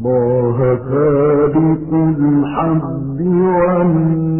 الله فارق الحب والنور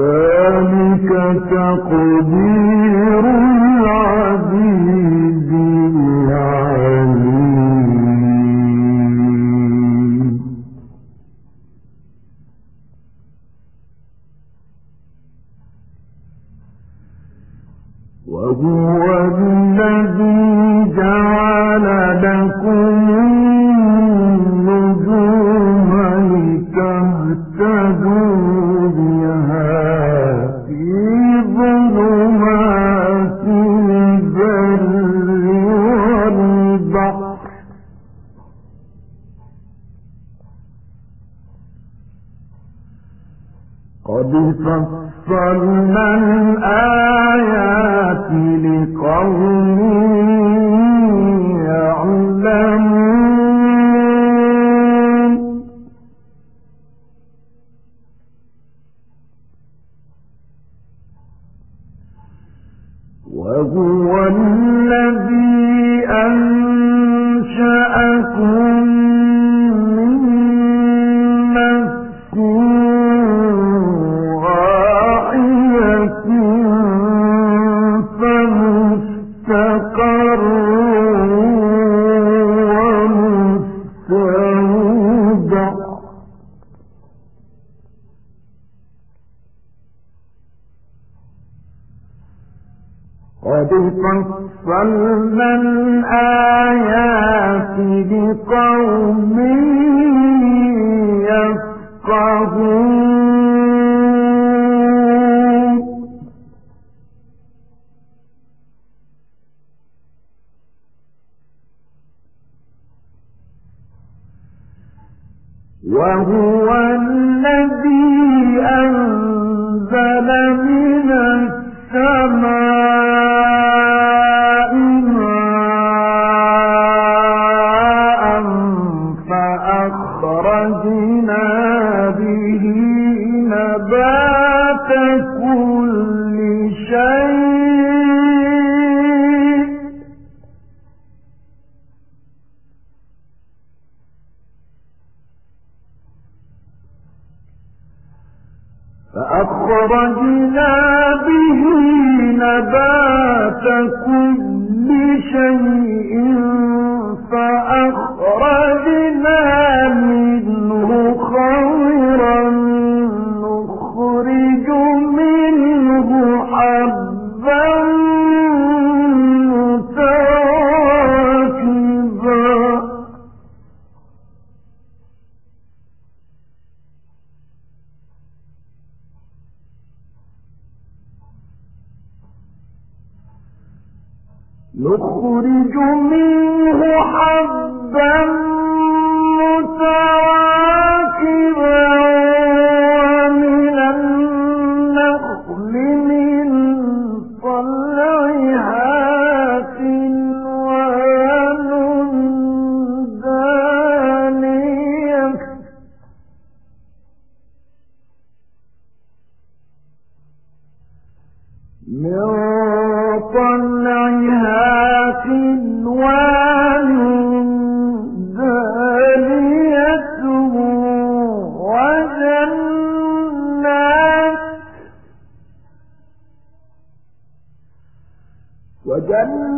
ذلك تقدير العزيز. الآيات لقوم يعلمون. وهو الذي فصلنا الآيات بقوم يفقهون وهو ربا الجنة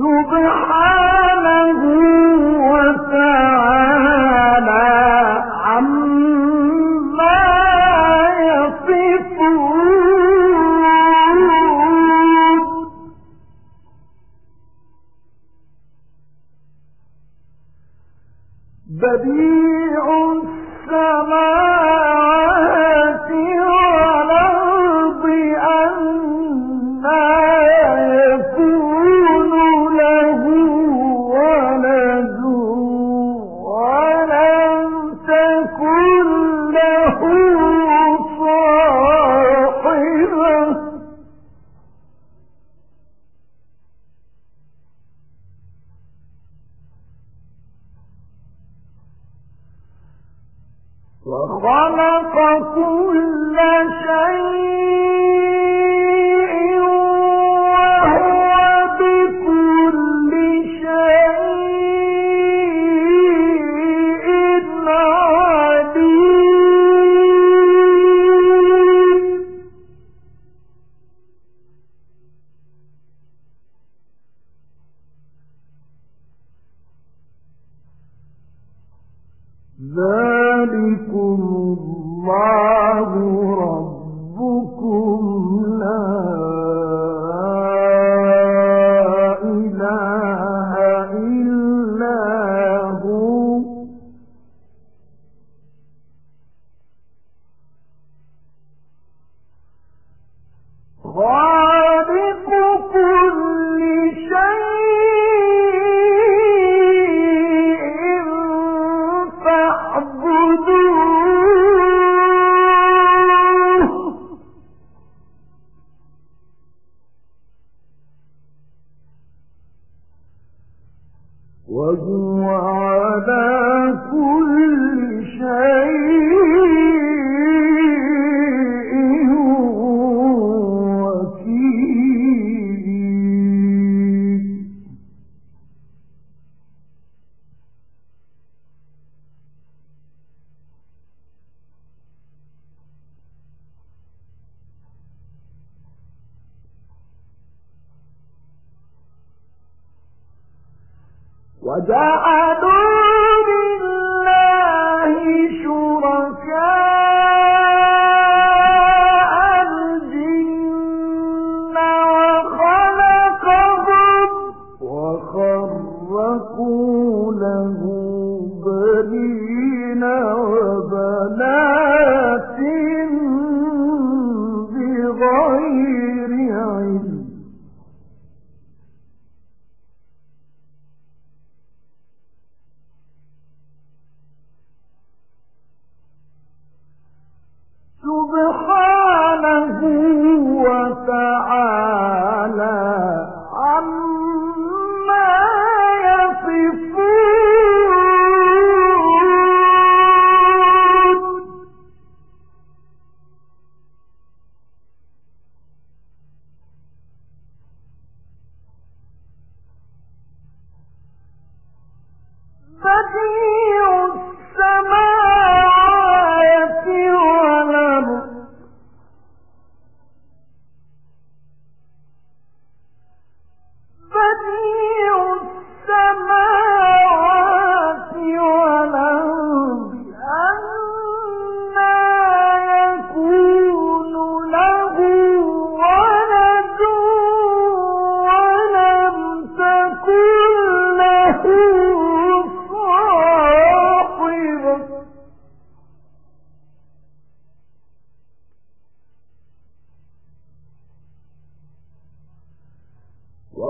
如果寒。خلق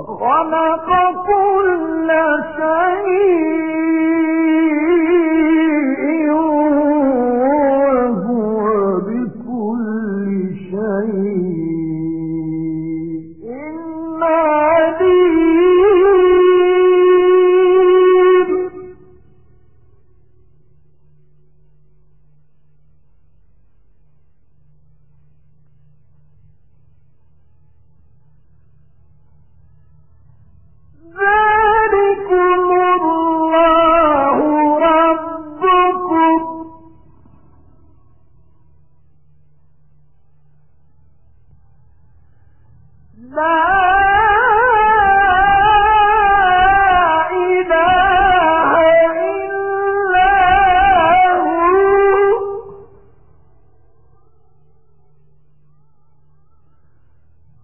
وما كل شيء.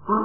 Well,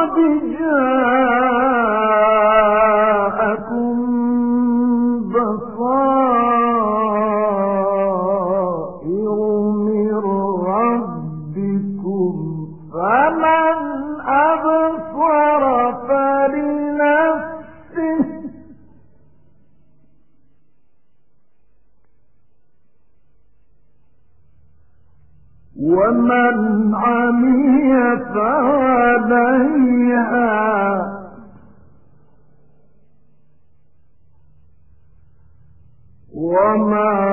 قد جاء وما